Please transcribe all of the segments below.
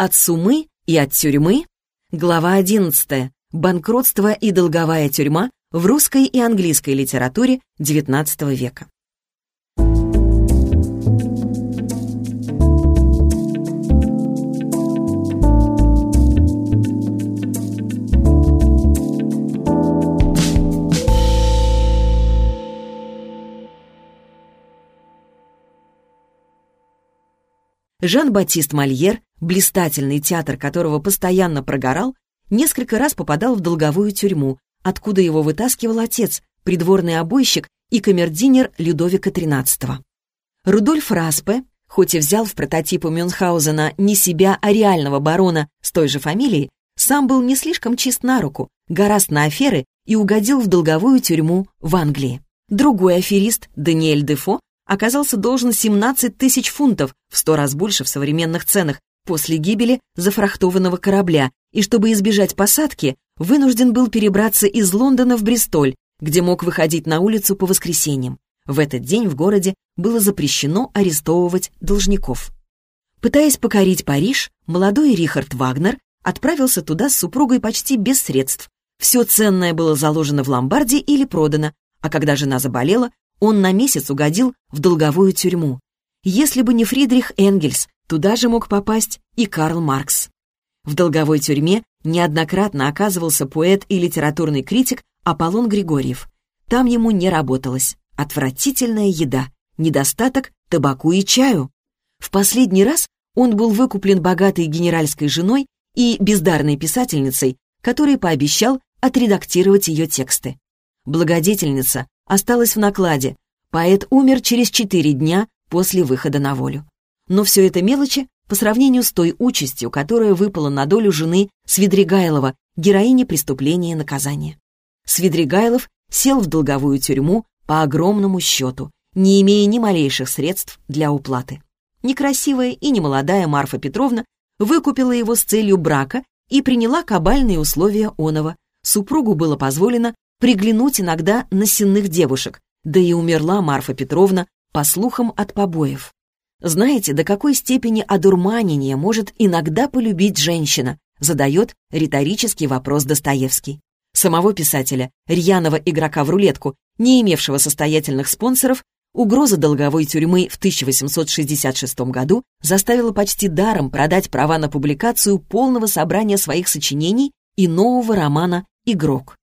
От сумы и от тюрьмы. Глава 11. Банкротство и долговая тюрьма в русской и английской литературе XIX века. Жан-Батист Мольер, блистательный театр которого постоянно прогорал, несколько раз попадал в долговую тюрьму, откуда его вытаскивал отец, придворный обойщик и камердинер Людовика XIII. Рудольф Распе, хоть и взял в прототипу Мюнхгаузена не себя, а реального барона с той же фамилией, сам был не слишком чист на руку, гораст на аферы и угодил в долговую тюрьму в Англии. Другой аферист, Даниэль Дефо, оказался должен 17 тысяч фунтов, в сто раз больше в современных ценах, после гибели зафрахтованного корабля, и чтобы избежать посадки, вынужден был перебраться из Лондона в Бристоль, где мог выходить на улицу по воскресеньям. В этот день в городе было запрещено арестовывать должников. Пытаясь покорить Париж, молодой Рихард Вагнер отправился туда с супругой почти без средств. Все ценное было заложено в ломбарде или продано, а когда жена заболела, он на месяц угодил в долговую тюрьму. Если бы не Фридрих Энгельс, туда же мог попасть и Карл Маркс. В долговой тюрьме неоднократно оказывался поэт и литературный критик Аполлон Григорьев. Там ему не работалось. Отвратительная еда, недостаток табаку и чаю. В последний раз он был выкуплен богатой генеральской женой и бездарной писательницей, которой пообещал отредактировать ее тексты. Благодетельница осталась в накладе. Поэт умер через четыре дня после выхода на волю. Но все это мелочи по сравнению с той участью, которая выпала на долю жены Свидригайлова, героини преступления и наказания. Свидригайлов сел в долговую тюрьму по огромному счету, не имея ни малейших средств для уплаты. Некрасивая и немолодая Марфа Петровна выкупила его с целью брака и приняла кабальные условия оного. Супругу было позволено приглянуть иногда на сенных девушек, да и умерла Марфа Петровна, по слухам, от побоев. Знаете, до какой степени одурманения может иногда полюбить женщина, задает риторический вопрос Достоевский. Самого писателя, рьяного игрока в рулетку, не имевшего состоятельных спонсоров, угроза долговой тюрьмы в 1866 году заставила почти даром продать права на публикацию полного собрания своих сочинений и нового романа «Игрок».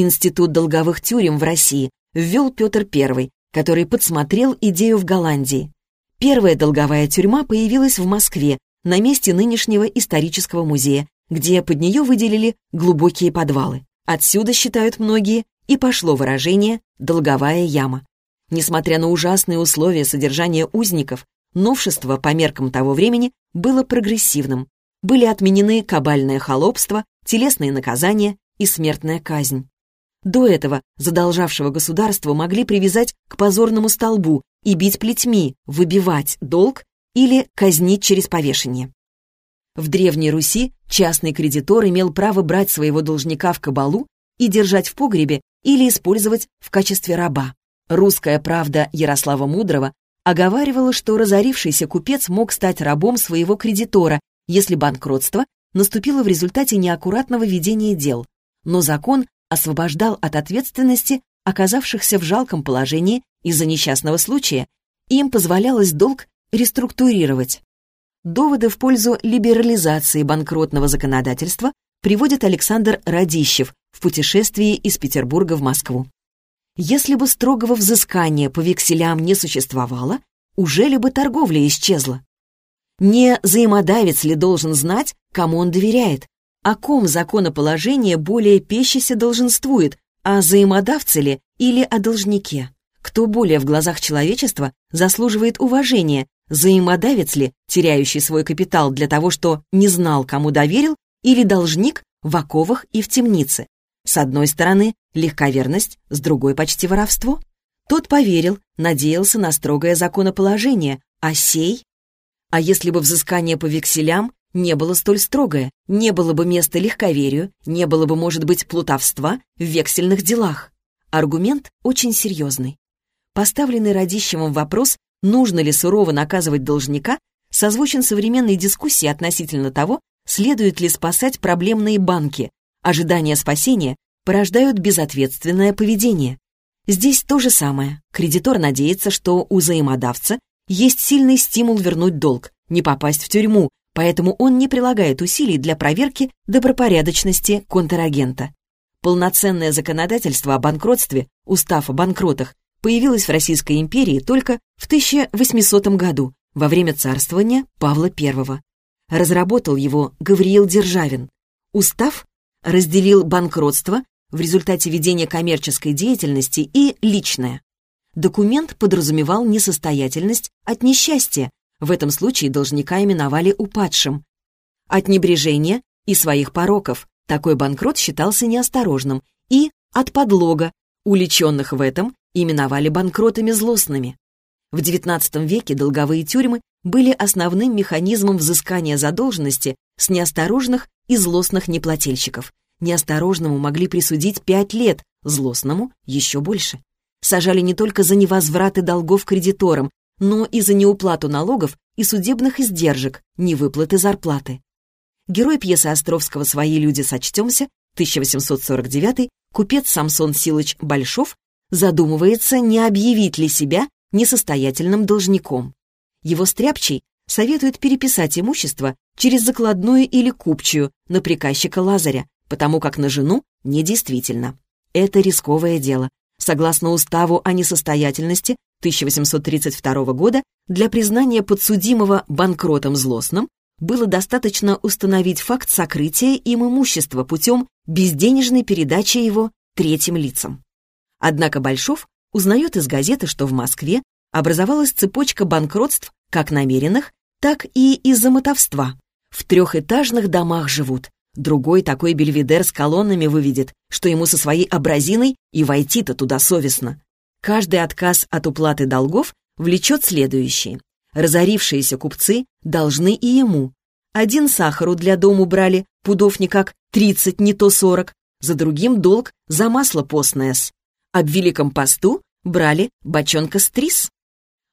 Институт долговых тюрем в России ввел Петр I, который подсмотрел идею в Голландии. Первая долговая тюрьма появилась в Москве, на месте нынешнего исторического музея, где под нее выделили глубокие подвалы. Отсюда, считают многие, и пошло выражение «долговая яма». Несмотря на ужасные условия содержания узников, новшество по меркам того времени было прогрессивным. Были отменены кабальное холопство, телесные наказания и смертная казнь. До этого задолжавшего государства могли привязать к позорному столбу и бить плетьми, выбивать долг или казнить через повешение. В Древней Руси частный кредитор имел право брать своего должника в кабалу и держать в погребе или использовать в качестве раба. Русская правда Ярослава Мудрого оговаривала, что разорившийся купец мог стать рабом своего кредитора, если банкротство наступило в результате неаккуратного ведения дел. Но закон освобождал от ответственности оказавшихся в жалком положении из-за несчастного случая, им позволялось долг реструктурировать. Доводы в пользу либерализации банкротного законодательства приводит Александр Радищев в путешествии из Петербурга в Москву. Если бы строгого взыскания по векселям не существовало, уже ли бы торговля исчезла? Не взаимодавец ли должен знать, кому он доверяет, о ком законоположение более пещеся долженствует, о взаимодавце ли или о должнике? Кто более в глазах человечества заслуживает уважения, взаимодавец ли, теряющий свой капитал для того, что не знал, кому доверил, или должник в оковах и в темнице? С одной стороны, легковерность, с другой почти воровство. Тот поверил, надеялся на строгое законоположение, а сей? А если бы взыскание по векселям не было столь строгое, не было бы места легковерию, не было бы, может быть, плутовства в вексельных делах. Аргумент очень серьезный. Поставленный Радищевым вопрос, нужно ли сурово наказывать должника, созвучен современной дискуссии относительно того, следует ли спасать проблемные банки. Ожидания спасения порождают безответственное поведение. Здесь то же самое. Кредитор надеется, что у взаимодавца есть сильный стимул вернуть долг, не попасть в тюрьму, поэтому он не прилагает усилий для проверки добропорядочности контрагента. Полноценное законодательство о банкротстве, устав о банкротах, появилось в Российской империи только в 1800 году, во время царствования Павла I. Разработал его Гавриил Державин. Устав разделил банкротство в результате ведения коммерческой деятельности и личное. Документ подразумевал несостоятельность от несчастья, в этом случае должника именовали упадшим. От небрежения и своих пороков такой банкрот считался неосторожным, и от подлога, уличенных в этом именовали банкротами злостными. В XIX веке долговые тюрьмы были основным механизмом взыскания задолженности с неосторожных и злостных неплательщиков. Неосторожному могли присудить пять лет, злостному — еще больше. Сажали не только за невозвраты долгов кредиторам, но и за неуплату налогов и судебных издержек, невыплаты зарплаты. Герой пьесы Островского «Свои люди сочтемся» 1849 купец Самсон Силыч Большов задумывается, не объявить ли себя несостоятельным должником. Его стряпчий советует переписать имущество через закладную или купчую на приказчика Лазаря, потому как на жену недействительно. Это рисковое дело. Согласно уставу о несостоятельности 1832 года, для признания подсудимого банкротом злостным было достаточно установить факт сокрытия им имущества путем безденежной передачи его третьим лицам. Однако Большов узнает из газеты, что в Москве образовалась цепочка банкротств как намеренных, так и из-за мотовства. В трехэтажных домах живут, Другой такой бельведер с колоннами выведет, что ему со своей абразиной и войти-то туда совестно. Каждый отказ от уплаты долгов влечет следующее. Разорившиеся купцы должны и ему. Один сахару для дому брали, пудов никак 30, не то 40, за другим долг за масло постное с. А в Великом посту брали бочонка стрис.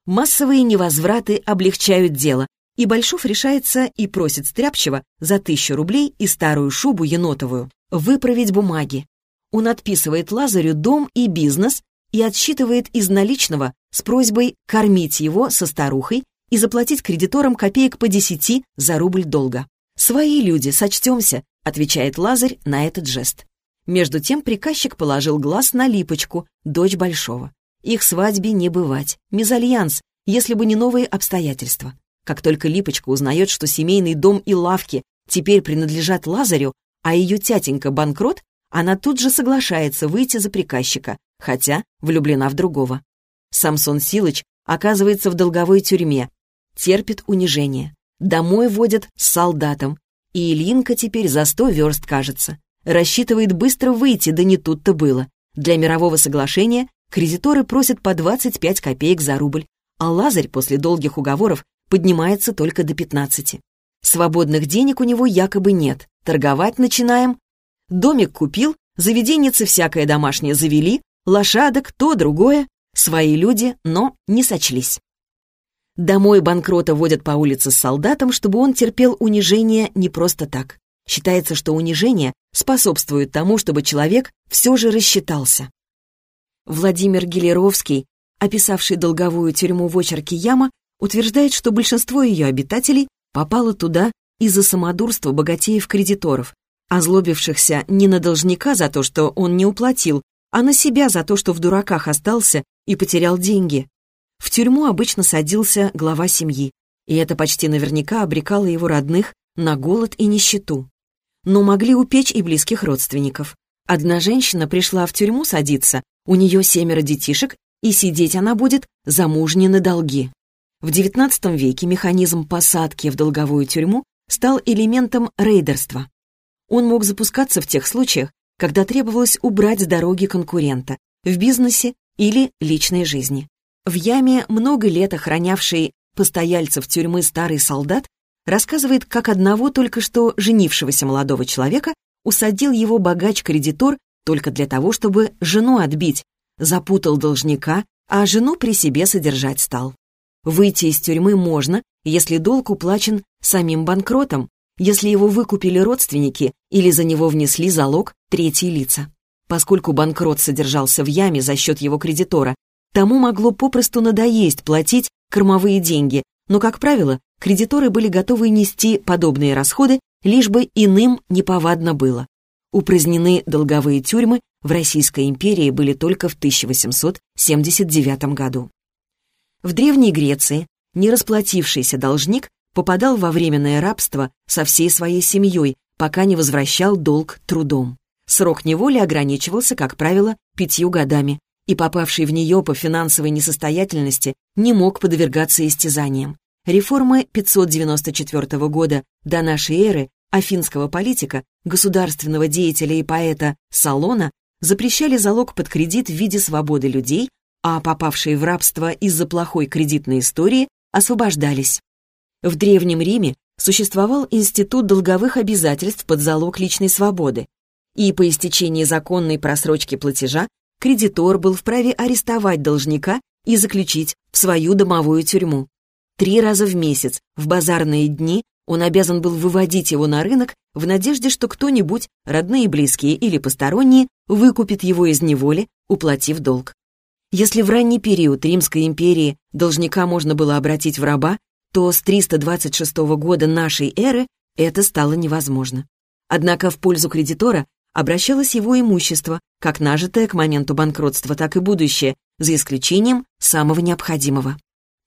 Массовые невозвраты облегчают дело, и Большов решается и просит Стряпчева за тысячу рублей и старую шубу енотовую выправить бумаги. Он отписывает Лазарю дом и бизнес и отсчитывает из наличного с просьбой кормить его со старухой и заплатить кредиторам копеек по десяти за рубль долга. «Свои люди, сочтемся», — отвечает Лазарь на этот жест. Между тем приказчик положил глаз на Липочку, дочь Большого. Их свадьбе не бывать, мезальянс, если бы не новые обстоятельства. Как только Липочка узнает, что семейный дом и лавки теперь принадлежат Лазарю, а ее тятенька банкрот, она тут же соглашается выйти за приказчика, хотя влюблена в другого. Самсон Силыч оказывается в долговой тюрьме, терпит унижение. Домой водят с солдатом, и Ильинка теперь за сто верст кажется. Рассчитывает быстро выйти, да не тут-то было. Для мирового соглашения кредиторы просят по 25 копеек за рубль, а Лазарь после долгих уговоров поднимается только до 15. Свободных денег у него якобы нет. Торговать начинаем. Домик купил, заведенницы всякое домашнее завели, лошадок, то, другое. Свои люди, но не сочлись. Домой банкрота водят по улице с солдатом, чтобы он терпел унижение не просто так. Считается, что унижение способствует тому, чтобы человек все же рассчитался. Владимир Гелеровский, описавший долговую тюрьму в очерке «Яма», утверждает, что большинство ее обитателей попало туда из-за самодурства богатеев-кредиторов, озлобившихся не на должника за то, что он не уплатил, а на себя за то, что в дураках остался и потерял деньги. В тюрьму обычно садился глава семьи, и это почти наверняка обрекало его родных на голод и нищету. Но могли упечь и близких родственников. Одна женщина пришла в тюрьму садиться, у нее семеро детишек, и сидеть она будет замужней на долги. В XIX веке механизм посадки в долговую тюрьму стал элементом рейдерства. Он мог запускаться в тех случаях, когда требовалось убрать с дороги конкурента в бизнесе или личной жизни. В яме, много лет охранявший постояльцев тюрьмы старый солдат, рассказывает, как одного только что женившегося молодого человека усадил его богач-кредитор только для того, чтобы жену отбить, запутал должника, а жену при себе содержать стал. Выйти из тюрьмы можно, если долг уплачен самим банкротом, если его выкупили родственники или за него внесли залог третьи лица. Поскольку банкрот содержался в яме за счет его кредитора, тому могло попросту надоесть платить кормовые деньги, но, как правило, кредиторы были готовы нести подобные расходы, лишь бы иным неповадно было. Упразднены долговые тюрьмы в Российской империи были только в 1879 году. В Древней Греции нерасплатившийся должник попадал во временное рабство со всей своей семьей, пока не возвращал долг трудом. Срок неволи ограничивался, как правило, пятью годами, и попавший в нее по финансовой несостоятельности не мог подвергаться истязаниям. Реформы 594 года до нашей эры афинского политика, государственного деятеля и поэта Салона запрещали залог под кредит в виде свободы людей, а попавшие в рабство из-за плохой кредитной истории освобождались. В Древнем Риме существовал институт долговых обязательств под залог личной свободы, и по истечении законной просрочки платежа кредитор был вправе арестовать должника и заключить в свою домовую тюрьму. Три раза в месяц, в базарные дни, он обязан был выводить его на рынок в надежде, что кто-нибудь, родные, близкие или посторонние, выкупит его из неволи, уплатив долг. Если в ранний период Римской империи должника можно было обратить в раба, то с 326 года нашей эры это стало невозможно. Однако в пользу кредитора обращалось его имущество, как нажитое к моменту банкротства, так и будущее, за исключением самого необходимого.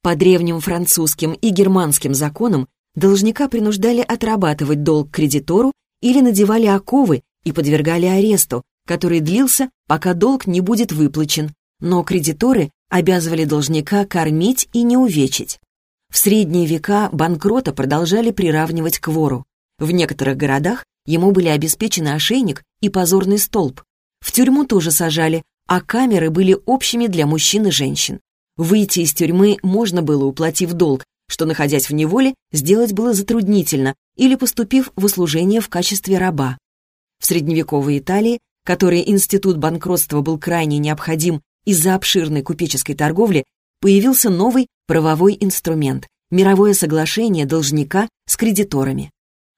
По древним французским и германским законам должника принуждали отрабатывать долг кредитору или надевали оковы и подвергали аресту, который длился, пока долг не будет выплачен, но кредиторы обязывали должника кормить и не увечить. В средние века банкрота продолжали приравнивать к вору. В некоторых городах ему были обеспечены ошейник и позорный столб. В тюрьму тоже сажали, а камеры были общими для мужчин и женщин. Выйти из тюрьмы можно было, уплатив долг, что, находясь в неволе, сделать было затруднительно или поступив в услужение в качестве раба. В средневековой Италии, которой институт банкротства был крайне необходим из-за обширной купеческой торговли, появился новый правовой инструмент – мировое соглашение должника с кредиторами.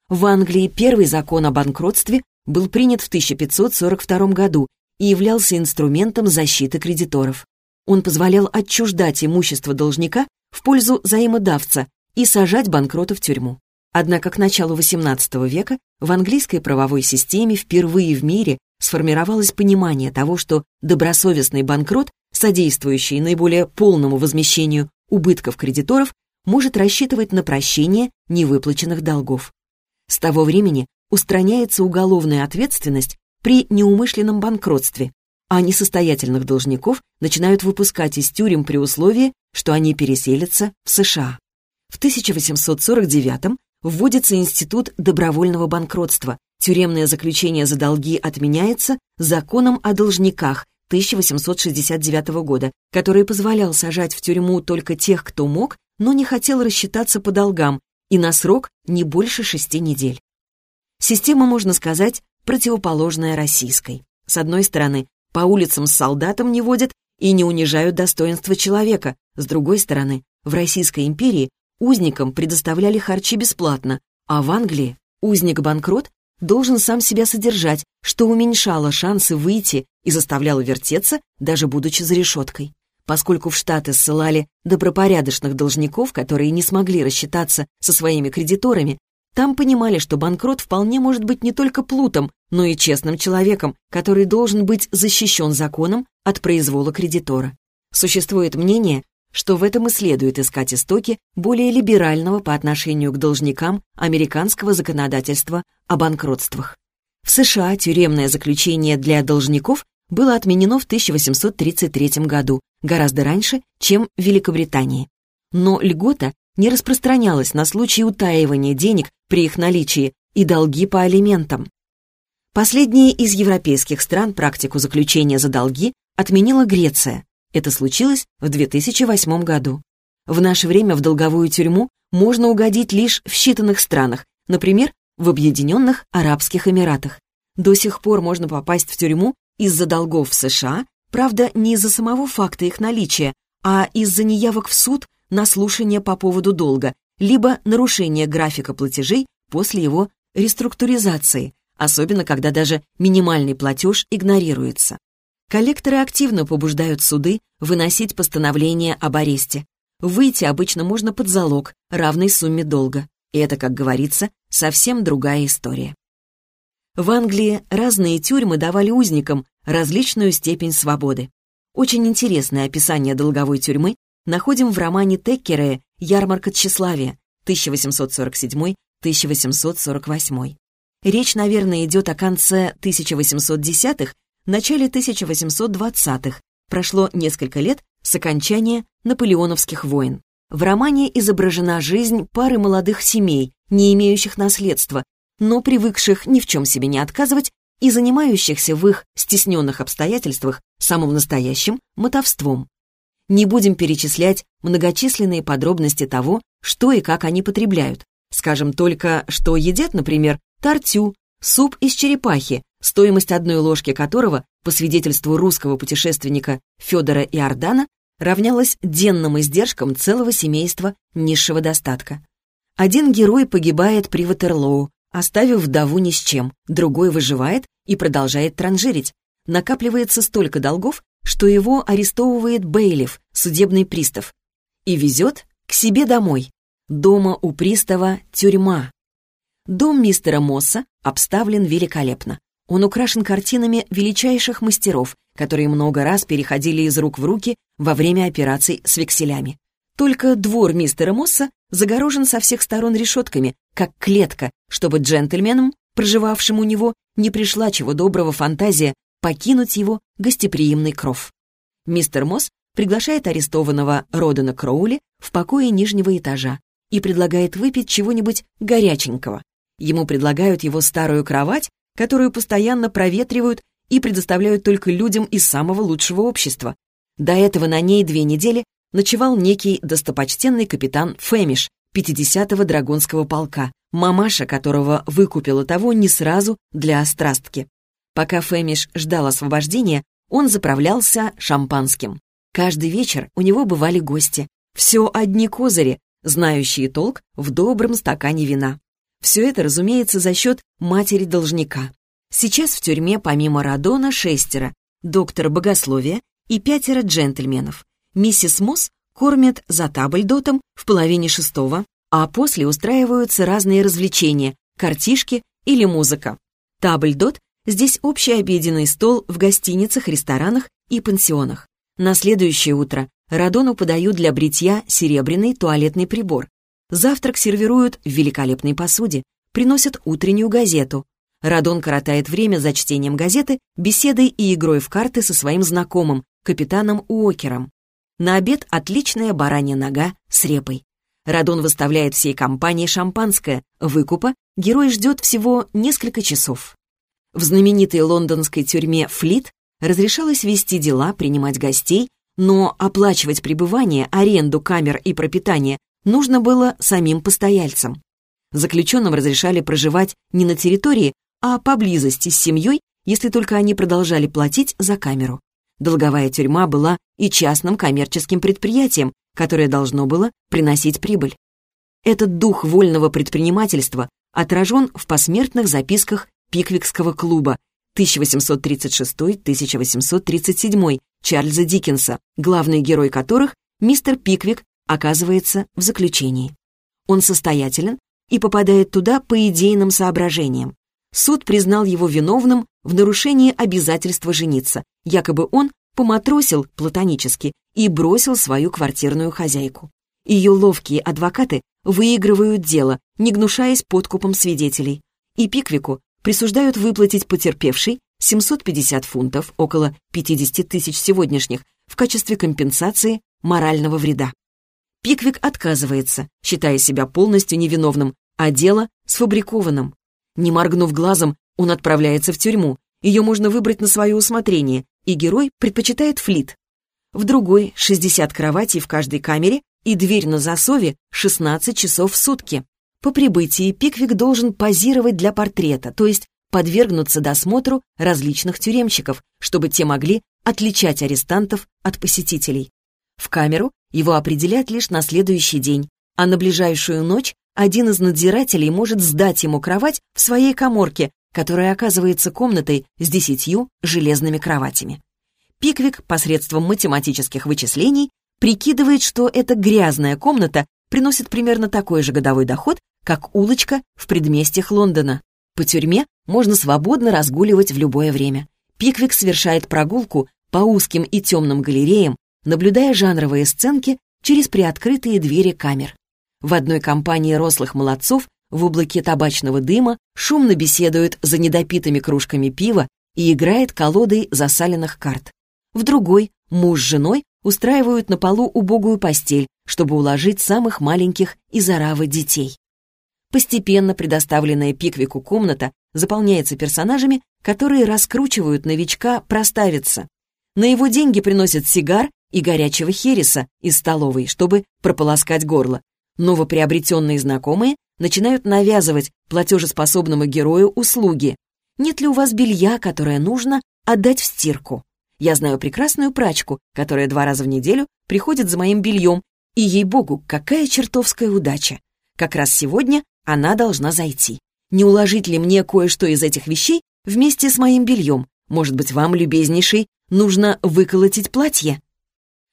В Англии первый закон о банкротстве был принят в 1542 году и являлся инструментом защиты кредиторов. Он позволял отчуждать имущество должника в пользу взаимодавца и сажать банкрота в тюрьму. Однако к началу XVIII века в английской правовой системе впервые в мире сформировалось понимание того, что добросовестный банкрот, содействующий наиболее полному возмещению убытков кредиторов, может рассчитывать на прощение невыплаченных долгов. С того времени устраняется уголовная ответственность при неумышленном банкротстве, а несостоятельных должников начинают выпускать из тюрем при условии, что они переселятся в США. В 1849 вводится институт добровольного банкротства. Тюремное заключение за долги отменяется законом о должниках 1869 года, который позволял сажать в тюрьму только тех, кто мог, но не хотел рассчитаться по долгам, и на срок не больше шести недель. Система, можно сказать, противоположная российской. С одной стороны, по улицам с солдатом не водят и не унижают достоинство человека. С другой стороны, в Российской империи узникам предоставляли харчи бесплатно, а в Англии узник-банкрот должен сам себя содержать, что уменьшало шансы выйти и заставляло вертеться, даже будучи за решеткой. Поскольку в Штаты ссылали добропорядочных должников, которые не смогли рассчитаться со своими кредиторами, там понимали, что банкрот вполне может быть не только плутом, но и честным человеком, который должен быть защищен законом от произвола кредитора. Существует мнение, что в этом и следует искать истоки более либерального по отношению к должникам американского законодательства о банкротствах. В США тюремное заключение для должников было отменено в 1833 году, гораздо раньше, чем в Великобритании. Но льгота не распространялась на случай утаивания денег при их наличии и долги по алиментам. Последняя из европейских стран практику заключения за долги отменила Греция. Это случилось в 2008 году. В наше время в долговую тюрьму можно угодить лишь в считанных странах, например, в Объединенных Арабских Эмиратах. До сих пор можно попасть в тюрьму из-за долгов в США, правда, не из-за самого факта их наличия, а из-за неявок в суд на слушание по поводу долга, либо нарушение графика платежей после его реструктуризации, особенно когда даже минимальный платеж игнорируется. Коллекторы активно побуждают суды выносить постановление об аресте. Выйти обычно можно под залог, равной сумме долга. И это, как говорится, совсем другая история. В Англии разные тюрьмы давали узникам различную степень свободы. Очень интересное описание долговой тюрьмы находим в романе Теккерея «Ярмарка тщеславия» 1847-1848. Речь, наверное, идет о конце 1810-х, начале 1820-х. Прошло несколько лет с окончания наполеоновских войн. В романе изображена жизнь пары молодых семей, не имеющих наследства, но привыкших ни в чем себе не отказывать и занимающихся в их стесненных обстоятельствах самым настоящим мотовством. Не будем перечислять многочисленные подробности того, что и как они потребляют. Скажем только, что едят, например, тортю, суп из черепахи, стоимость одной ложки которого, по свидетельству русского путешественника Федора Иордана, равнялась денным издержкам целого семейства низшего достатка. Один герой погибает при Ватерлоу, оставив вдову ни с чем, другой выживает и продолжает транжирить. Накапливается столько долгов, что его арестовывает Бейлиф, судебный пристав, и везет к себе домой. Дома у пристава тюрьма. Дом мистера Мосса обставлен великолепно. Он украшен картинами величайших мастеров, которые много раз переходили из рук в руки во время операций с векселями. Только двор мистера Мосса загорожен со всех сторон решетками, как клетка, чтобы джентльменам, проживавшим у него, не пришла чего доброго фантазия покинуть его гостеприимный кров. Мистер Мосс приглашает арестованного Родена Кроули в покое нижнего этажа и предлагает выпить чего-нибудь горяченького. Ему предлагают его старую кровать, которую постоянно проветривают и предоставляют только людям из самого лучшего общества. До этого на ней две недели ночевал некий достопочтенный капитан Фэмиш 50-го драгунского полка, мамаша которого выкупила того не сразу для острастки. Пока Фэмиш ждал освобождения, он заправлялся шампанским. Каждый вечер у него бывали гости. Все одни козыри, знающие толк в добром стакане вина. Все это, разумеется, за счет матери должника. Сейчас в тюрьме помимо Радона шестеро, доктор богословия и пятеро джентльменов. Миссис Мосс кормят за табльдотом в половине шестого, а после устраиваются разные развлечения, картишки или музыка. Табльдот — здесь общий обеденный стол в гостиницах, ресторанах и пансионах. На следующее утро Радону подают для бритья серебряный туалетный прибор. Завтрак сервируют в великолепной посуде, приносят утреннюю газету. Радон коротает время за чтением газеты, беседой и игрой в карты со своим знакомым, капитаном Уокером. На обед отличная баранья нога с репой. Радон выставляет всей компании шампанское. Выкупа герой ждет всего несколько часов. В знаменитой лондонской тюрьме Флит разрешалось вести дела, принимать гостей, но оплачивать пребывание, аренду камер и пропитание нужно было самим постояльцам. Заключенным разрешали проживать не на территории, а поблизости с семьей, если только они продолжали платить за камеру. Долговая тюрьма была и частным коммерческим предприятием, которое должно было приносить прибыль. Этот дух вольного предпринимательства отражен в посмертных записках Пиквикского клуба 1836-1837 Чарльза Диккенса, главный герой которых, мистер Пиквик, оказывается в заключении. Он состоятелен и попадает туда по идейным соображениям. Суд признал его виновным в нарушении обязательства жениться. Якобы он поматросил платонически и бросил свою квартирную хозяйку. Ее ловкие адвокаты выигрывают дело, не гнушаясь подкупом свидетелей. И Пиквику присуждают выплатить потерпевшей 750 фунтов, около 50 тысяч сегодняшних, в качестве компенсации морального вреда. Пиквик отказывается, считая себя полностью невиновным, а дело сфабрикованным. Не моргнув глазом, он отправляется в тюрьму. Ее можно выбрать на свое усмотрение, и герой предпочитает флит. В другой — 60 кроватей в каждой камере и дверь на засове 16 часов в сутки. По прибытии Пиквик должен позировать для портрета, то есть подвергнуться досмотру различных тюремщиков, чтобы те могли отличать арестантов от посетителей. В камеру его определят лишь на следующий день, а на ближайшую ночь один из надзирателей может сдать ему кровать в своей коморке, которая оказывается комнатой с десятью железными кроватями. Пиквик посредством математических вычислений прикидывает, что эта грязная комната приносит примерно такой же годовой доход, как улочка в предместьях Лондона. По тюрьме можно свободно разгуливать в любое время. Пиквик совершает прогулку по узким и темным галереям, наблюдая жанровые сценки через приоткрытые двери камер. В одной компании рослых молодцов в облаке табачного дыма шумно беседуют за недопитыми кружками пива и играет колодой засаленных карт. В другой муж с женой устраивают на полу убогую постель, чтобы уложить самых маленьких из оравы детей. Постепенно предоставленная Пиквику комната заполняется персонажами, которые раскручивают новичка проставиться. На его деньги приносят сигар и горячего хереса из столовой, чтобы прополоскать горло. Новоприобретенные знакомые начинают навязывать платежеспособному герою услуги. Нет ли у вас белья, которое нужно отдать в стирку? Я знаю прекрасную прачку, которая два раза в неделю приходит за моим бельем, и, ей-богу, какая чертовская удача. Как раз сегодня она должна зайти. Не уложить ли мне кое-что из этих вещей вместе с моим бельем? Может быть, вам, любезнейший, нужно выколотить платье?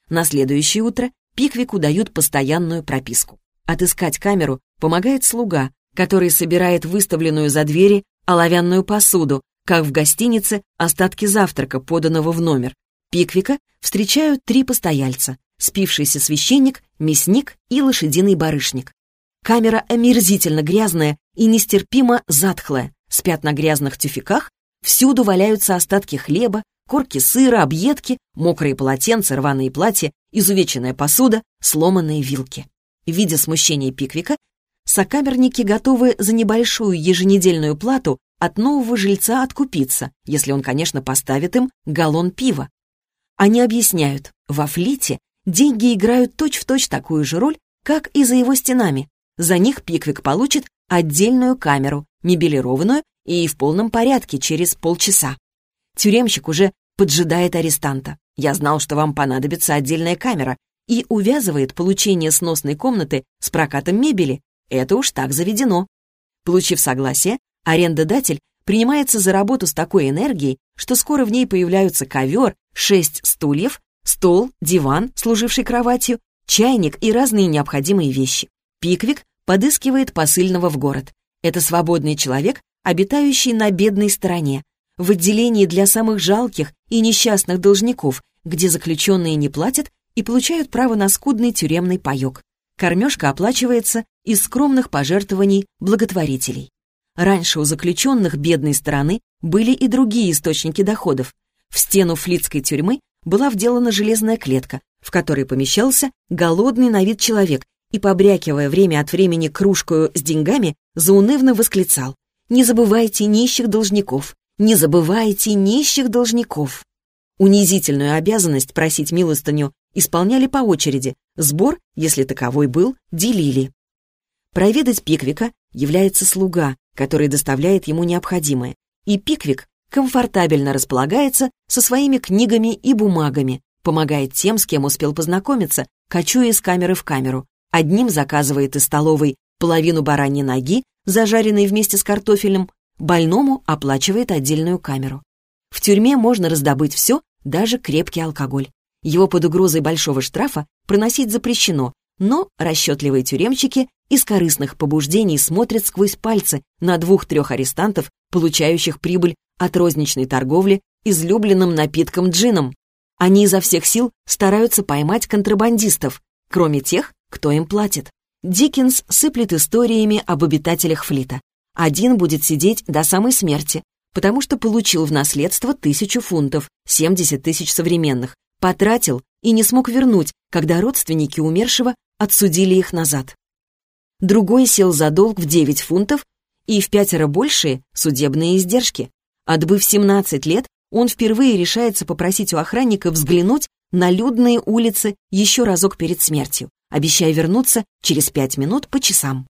На следующее утро Пиквику дают постоянную прописку. Отыскать камеру помогает слуга, который собирает выставленную за двери оловянную посуду, как в гостинице остатки завтрака, поданного в номер. Пиквика встречают три постояльца — спившийся священник, мясник и лошадиный барышник. Камера омерзительно грязная и нестерпимо затхлая. Спят на грязных тюфяках, всюду валяются остатки хлеба, корки сыра, объедки, мокрые полотенца, рваные платья, изувеченная посуда, сломанные вилки. Видя смущение Пиквика, сокамерники готовы за небольшую еженедельную плату от нового жильца откупиться, если он, конечно, поставит им галлон пива. Они объясняют, во флите деньги играют точь-в-точь точь такую же роль, как и за его стенами. За них Пиквик получит отдельную камеру, мебелированную и в полном порядке через полчаса. Тюремщик уже поджидает арестанта. Я знал, что вам понадобится отдельная камера, и увязывает получение сносной комнаты с прокатом мебели. Это уж так заведено. Получив согласие, арендодатель принимается за работу с такой энергией, что скоро в ней появляются ковер, шесть стульев, стол, диван, служивший кроватью, чайник и разные необходимые вещи. Пиквик подыскивает посыльного в город. Это свободный человек, обитающий на бедной стороне, в отделении для самых жалких и несчастных должников, где заключенные не платят и получают право на скудный тюремный паёк. Кормежка оплачивается из скромных пожертвований благотворителей. Раньше у заключенных бедной стороны были и другие источники доходов. В стену флицкой тюрьмы была вделана железная клетка, в которой помещался голодный на вид человек и, побрякивая время от времени кружкою с деньгами, заунывно восклицал «Не забывайте нищих должников! Не забывайте нищих должников!» Унизительную обязанность просить милостыню исполняли по очереди, сбор, если таковой был, делили. Проведать Пиквика является слуга, который доставляет ему необходимое, и Пиквик комфортабельно располагается со своими книгами и бумагами, помогает тем, с кем успел познакомиться, кочуя из камеры в камеру. Одним заказывает из столовой половину бараньей ноги, зажаренной вместе с картофелем, больному оплачивает отдельную камеру. В тюрьме можно раздобыть все, даже крепкий алкоголь. Его под угрозой большого штрафа проносить запрещено, но расчетливые тюремщики из корыстных побуждений смотрят сквозь пальцы на двух-трех арестантов, получающих прибыль от розничной торговли излюбленным напитком джином. Они изо всех сил стараются поймать контрабандистов, кроме тех, кто им платит. Диккенс сыплет историями об обитателях флита. Один будет сидеть до самой смерти, потому что получил в наследство тысячу фунтов, 70 тысяч современных, потратил и не смог вернуть, когда родственники умершего отсудили их назад. Другой сел за долг в 9 фунтов и в пятеро большие судебные издержки. Отбыв 17 лет, он впервые решается попросить у охранника взглянуть на людные улицы еще разок перед смертью, обещая вернуться через пять минут по часам.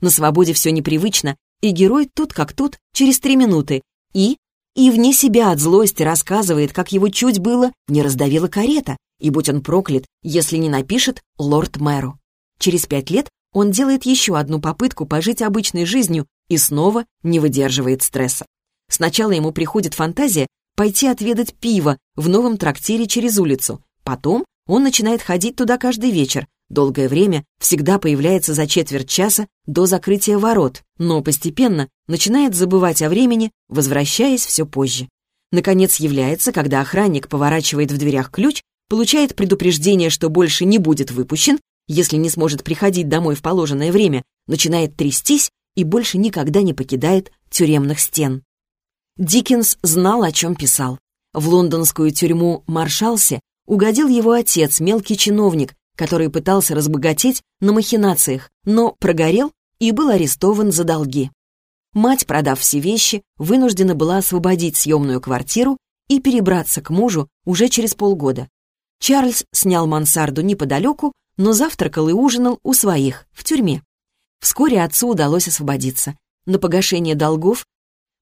На свободе все непривычно, и герой тут как тут через три минуты, и и вне себя от злости рассказывает, как его чуть было не раздавила карета, и будь он проклят, если не напишет лорд-мэру. Через пять лет он делает еще одну попытку пожить обычной жизнью и снова не выдерживает стресса. Сначала ему приходит фантазия пойти отведать пиво в новом трактире через улицу. Потом он начинает ходить туда каждый вечер. Долгое время всегда появляется за четверть часа до закрытия ворот, но постепенно начинает забывать о времени, возвращаясь все позже. Наконец является, когда охранник поворачивает в дверях ключ, получает предупреждение, что больше не будет выпущен, если не сможет приходить домой в положенное время, начинает трястись и больше никогда не покидает тюремных стен. Диккенс знал, о чем писал. В лондонскую тюрьму Маршалсе угодил его отец, мелкий чиновник, который пытался разбогатеть на махинациях, но прогорел и был арестован за долги. Мать, продав все вещи, вынуждена была освободить съемную квартиру и перебраться к мужу уже через полгода. Чарльз снял мансарду неподалеку, но завтракал и ужинал у своих, в тюрьме. Вскоре отцу удалось освободиться. На погашение долгов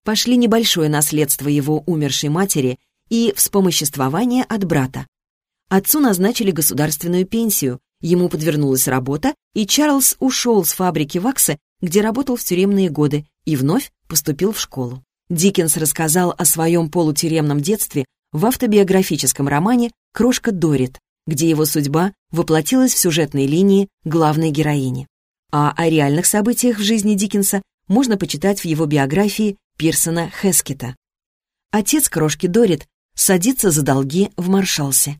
пошли небольшое наследство его умершей матери и вспомоществование от брата. Отцу назначили государственную пенсию, ему подвернулась работа, и Чарльз ушел с фабрики вакса, где работал в тюремные годы, и вновь поступил в школу. Диккенс рассказал о своем полутюремном детстве в автобиографическом романе «Крошка Дорит», где его судьба воплотилась в сюжетной линии главной героини. А о реальных событиях в жизни Диккенса можно почитать в его биографии Пирсона Хескета. Отец крошки Дорит садится за долги в Маршалсе.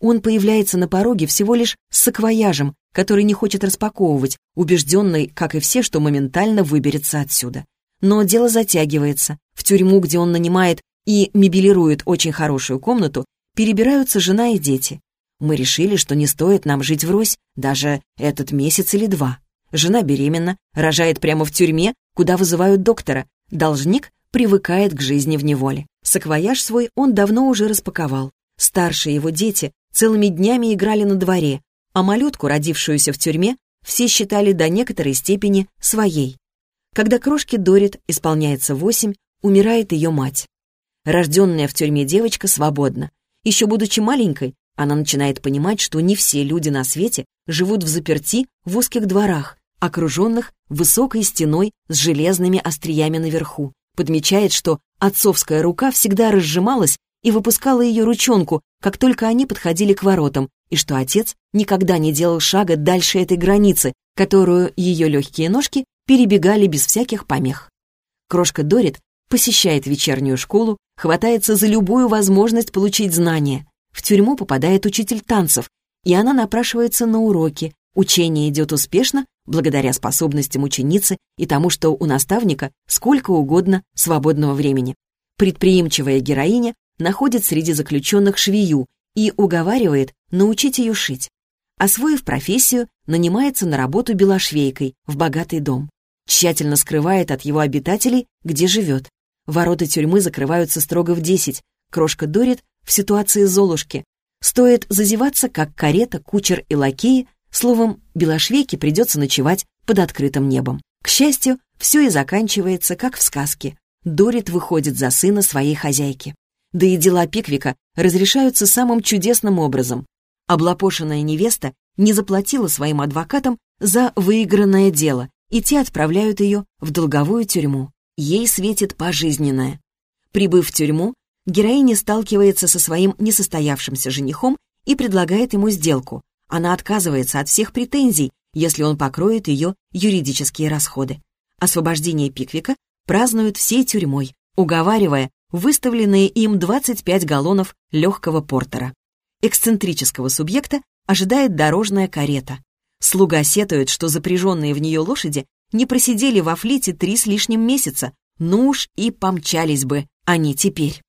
Он появляется на пороге всего лишь с саквояжем, который не хочет распаковывать, убежденный, как и все, что моментально выберется отсюда. Но дело затягивается. В тюрьму, где он нанимает и мебелирует очень хорошую комнату, перебираются жена и дети. Мы решили, что не стоит нам жить врозь, даже этот месяц или два. Жена беременна, рожает прямо в тюрьме, куда вызывают доктора. Должник привыкает к жизни в неволе. Саквояж свой он давно уже распаковал. Старшие его дети целыми днями играли на дворе, а малютку, родившуюся в тюрьме, все считали до некоторой степени своей. Когда крошке Дорит исполняется восемь, умирает ее мать. Рожденная в тюрьме девочка свободна. Еще будучи маленькой, она начинает понимать, что не все люди на свете живут в заперти в узких дворах, окруженных высокой стеной с железными остриями наверху. Подмечает, что отцовская рука всегда разжималась и выпускала ее ручонку, как только они подходили к воротам, и что отец никогда не делал шага дальше этой границы, которую ее легкие ножки перебегали без всяких помех. Крошка Дорит посещает вечернюю школу, хватается за любую возможность получить знания. В тюрьму попадает учитель танцев, и она напрашивается на уроки. Учение идет успешно благодаря способностям ученицы и тому, что у наставника сколько угодно свободного времени. Предприимчивая героиня находит среди заключенных швею и уговаривает научить ее шить. Освоив профессию, нанимается на работу белошвейкой в богатый дом. Тщательно скрывает от его обитателей, где живет. Ворота тюрьмы закрываются строго в десять. Крошка Дорит в ситуации Золушки. Стоит зазеваться, как карета, кучер и лакеи, словом, белошвейке придется ночевать под открытым небом. К счастью, все и заканчивается, как в сказке. Дорит выходит за сына своей хозяйки. Да и дела Пиквика разрешаются самым чудесным образом. Облапошенная невеста не заплатила своим адвокатам за выигранное дело, и те отправляют ее в долговую тюрьму. Ей светит пожизненное. Прибыв в тюрьму, героиня сталкивается со своим несостоявшимся женихом и предлагает ему сделку. Она отказывается от всех претензий, если он покроет ее юридические расходы. Освобождение Пиквика празднуют всей тюрьмой, уговаривая выставленные им 25 галлонов легкого портера. Эксцентрического субъекта ожидает дорожная карета. Слуга сетует, что запряженные в нее лошади не просидели во флите три с лишним месяца, ну уж и помчались бы они теперь.